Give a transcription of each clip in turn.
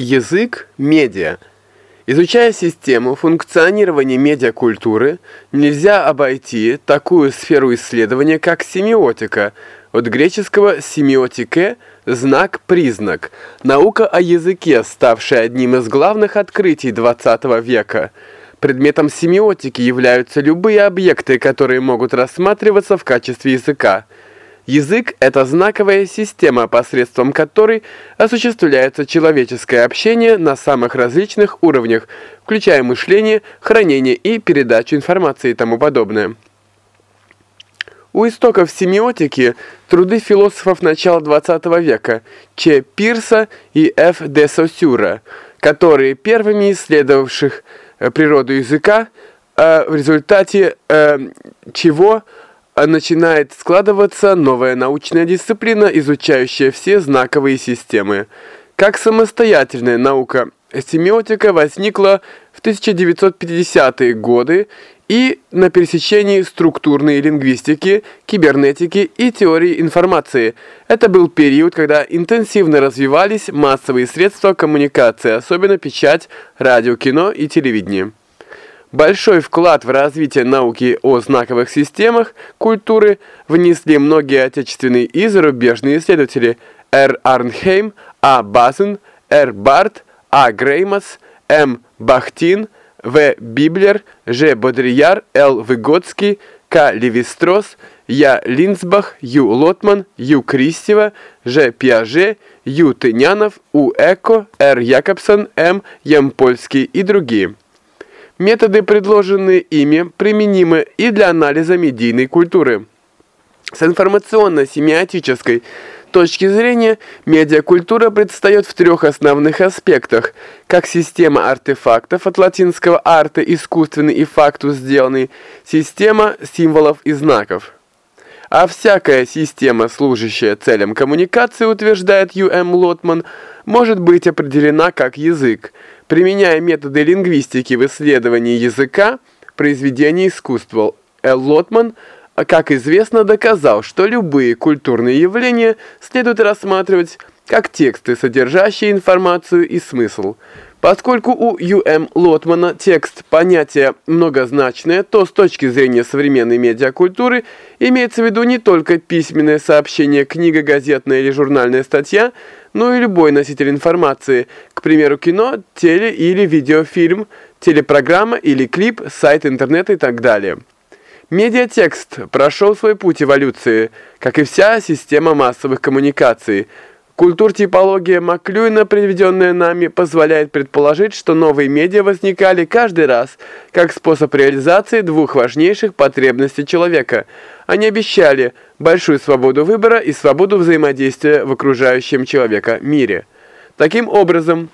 Язык – медиа. Изучая систему функционирования медиакультуры, нельзя обойти такую сферу исследования, как семиотика, от греческого «семиотике» – знак-признак, наука о языке, ставшая одним из главных открытий XX века. Предметом семиотики являются любые объекты, которые могут рассматриваться в качестве языка – Язык – это знаковая система, посредством которой осуществляется человеческое общение на самых различных уровнях, включая мышление, хранение и передачу информации и тому подобное. У истоков семиотики труды философов начала XX века Ч. Пирса и Ф. де Сосюра, которые первыми исследовавших э, природу языка, э, в результате э, чего – начинает складываться новая научная дисциплина, изучающая все знаковые системы. Как самостоятельная наука, семиотика возникла в 1950-е годы и на пересечении структурной лингвистики, кибернетики и теории информации. Это был период, когда интенсивно развивались массовые средства коммуникации, особенно печать, радио, кино и телевидение. Большой вклад в развитие науки о знаковых системах культуры внесли многие отечественные и зарубежные исследователи Р. Арнхейм, А. Базен, Р. Барт, А. Греймас, М. Бахтин, В. Библер, Ж. Бодрияр, Л. Выгодский, К. Леви-Строс, Я. Линцбах, Ю. Лотман, Ю. Кристева, Ж. Пиаже, Ю. Тынянов, У. Эко, Р. Якобсон, М. Ямпольский и другие. Методы, предложенные ими, применимы и для анализа медийной культуры. С информационно-семиотической точки зрения, медиакультура предстает в трех основных аспектах, как система артефактов от латинского «арте» – искусственный и фактус сделанный, система символов и знаков. А всякая система, служащая целям коммуникации, утверждает Ю.М. Лотман, может быть определена как язык – Применяя методы лингвистики в исследовании языка, произведения искусства, Эл Лотман, как известно, доказал, что любые культурные явления следует рассматривать как тексты, содержащие информацию и смысл. Поскольку у Ю.М. Лотмана текст понятие многозначное, то с точки зрения современной медиакультуры имеется в виду не только письменное сообщение, книга, газетная или журнальная статья, но и любой носитель информации, к примеру, кино, теле- или видеофильм, телепрограмма или клип, сайт интернета и так далее. Медиатекст прошел свой путь эволюции, как и вся система массовых коммуникаций – Культур-типология Маклюина, приведенная нами, позволяет предположить, что новые медиа возникали каждый раз как способ реализации двух важнейших потребностей человека. Они обещали большую свободу выбора и свободу взаимодействия в окружающем человека мире. Таким образом,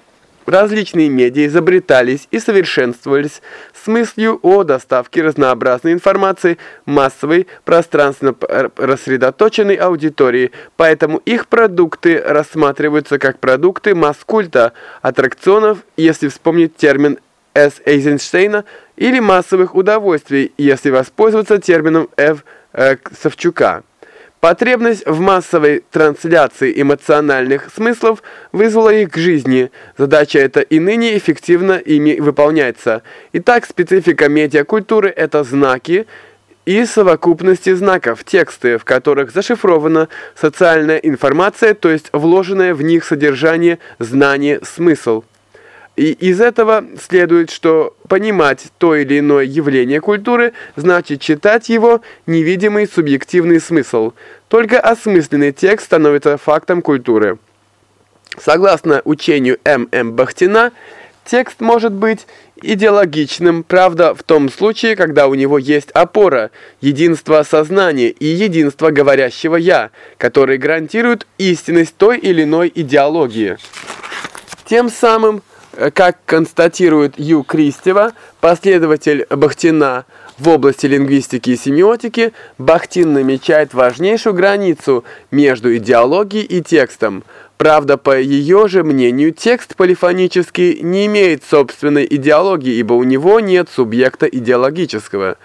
Различные медиа изобретались и совершенствовались с мыслью о доставке разнообразной информации массовой, пространственно рассредоточенной аудитории, поэтому их продукты рассматриваются как продукты масс-культа, аттракционов, если вспомнить термин С. Эйзенштейна, или массовых удовольствий, если воспользоваться термином Ф. Э, Савчука. Потребность в массовой трансляции эмоциональных смыслов вызвала их к жизни. Задача эта и ныне эффективно ими выполняется. Итак, специфика медиакультуры – это знаки и совокупности знаков, тексты, в которых зашифрована социальная информация, то есть вложенное в них содержание, знание, смысл. И из этого следует, что понимать то или иное явление культуры значит читать его невидимый субъективный смысл. Только осмысленный текст становится фактом культуры. Согласно учению М.М. Бахтина, текст может быть идеологичным, правда, в том случае, когда у него есть опора, единство сознания и единство говорящего «я», которые гарантируют истинность той или иной идеологии. Тем самым, как констатирует Ю. Кристева, последователь Бахтина в области лингвистики и семиотики, Бахтин намечает важнейшую границу между идеологией и текстом. Правда, по ее же мнению, текст полифонический не имеет собственной идеологии, ибо у него нет субъекта идеологического.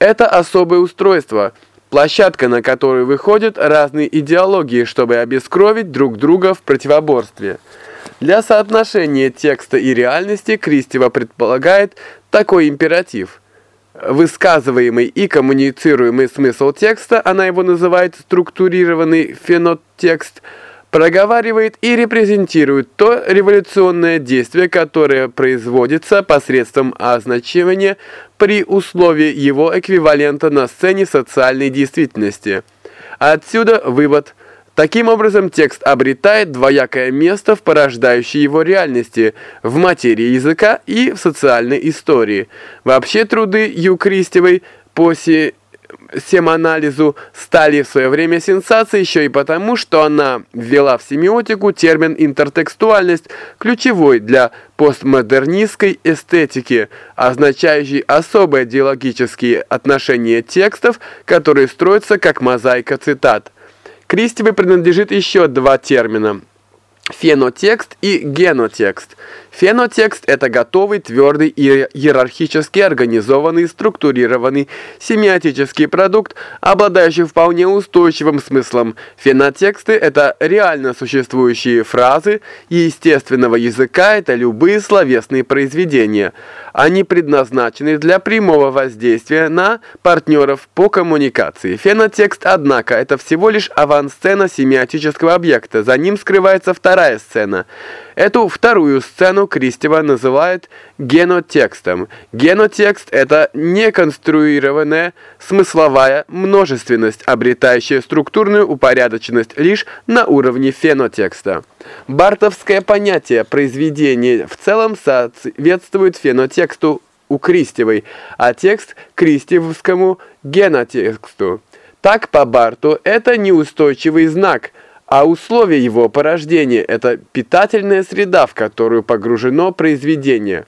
Это особое устройство, площадка, на которую выходят разные идеологии, чтобы обескровить друг друга в противоборстве. Для соотношения текста и реальности Кристева предполагает такой императив. Высказываемый и коммуницируемый смысл текста, она его называет структурированный фенотекст, проговаривает и репрезентирует то революционное действие, которое производится посредством означения при условии его эквивалента на сцене социальной действительности. Отсюда вывод – Таким образом, текст обретает двоякое место в порождающей его реальности, в материи языка и в социальной истории. Вообще труды Ю. Кристевой по семанализу стали в свое время сенсацией еще и потому, что она ввела в семиотику термин «интертекстуальность», ключевой для постмодернистской эстетики, означающий особые диалогические отношения текстов, которые строятся как мозаика цитат. Кристевой принадлежит еще два термина – фенотекст и генотекст – Фенотекст – это готовый, твердый иерархически организованный, структурированный семиотический продукт, обладающий вполне устойчивым смыслом. Фенотексты – это реально существующие фразы естественного языка, это любые словесные произведения. Они предназначены для прямого воздействия на партнеров по коммуникации. Фенотекст, однако, это всего лишь авансцена семиотического объекта, за ним скрывается вторая сцена – Эту вторую сцену Кристева называет генотекстом. Генотекст – это неконструированная смысловая множественность, обретающая структурную упорядоченность лишь на уровне фенотекста. Бартовское понятие произведения в целом соответствует фенотексту у Кристевой, а текст – кристевскому генотексту. Так, по Барту, это неустойчивый знак – а условия его порождения – это питательная среда, в которую погружено произведение.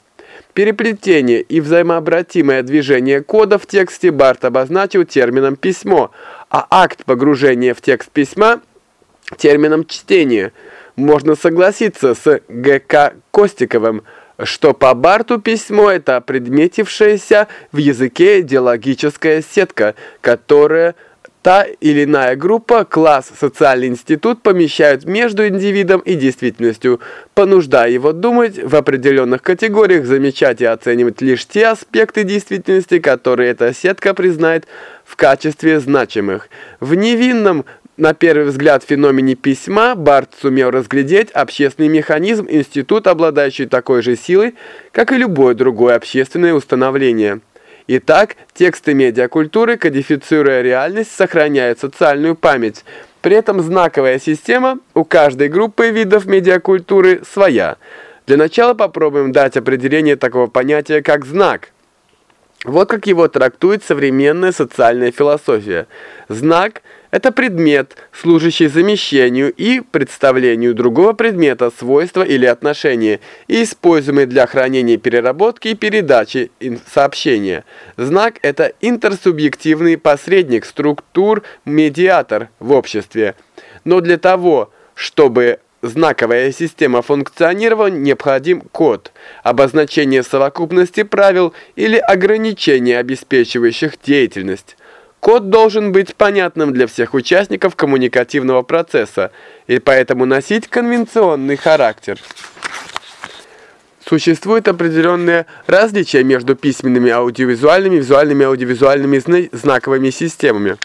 Переплетение и взаимообратимое движение кода в тексте Барт обозначил термином «письмо», а акт погружения в текст письма – термином «чтение». Можно согласиться с Г.К. Костиковым, что по Барту письмо – это предметившаяся в языке идеологическая сетка, которая – Та или иная группа, класс, социальный институт помещают между индивидом и действительностью, понуждая его думать в определенных категориях, замечать и оценивать лишь те аспекты действительности, которые эта сетка признает в качестве значимых. В невинном, на первый взгляд, феномене письма Барт сумел разглядеть общественный механизм, институт, обладающий такой же силой, как и любое другое общественное установление. Итак, тексты медиакультуры, кодифицируя реальность, сохраняют социальную память. При этом знаковая система у каждой группы видов медиакультуры своя. Для начала попробуем дать определение такого понятия, как знак. Вот как его трактует современная социальная философия. Знак – это предмет, служащий замещению и представлению другого предмета, свойства или отношения, и используемый для хранения, переработки и передачи сообщения. Знак – это интерсубъективный посредник, структур, медиатор в обществе. Но для того, чтобы знаковая система функционировала, необходим код, обозначение совокупности правил или ограничения, обеспечивающих деятельность. Код должен быть понятным для всех участников коммуникативного процесса и поэтому носить конвенционный характер. Существует определенное различие между письменными аудиовизуальными и визуальными аудиовизуальными знаковыми системами.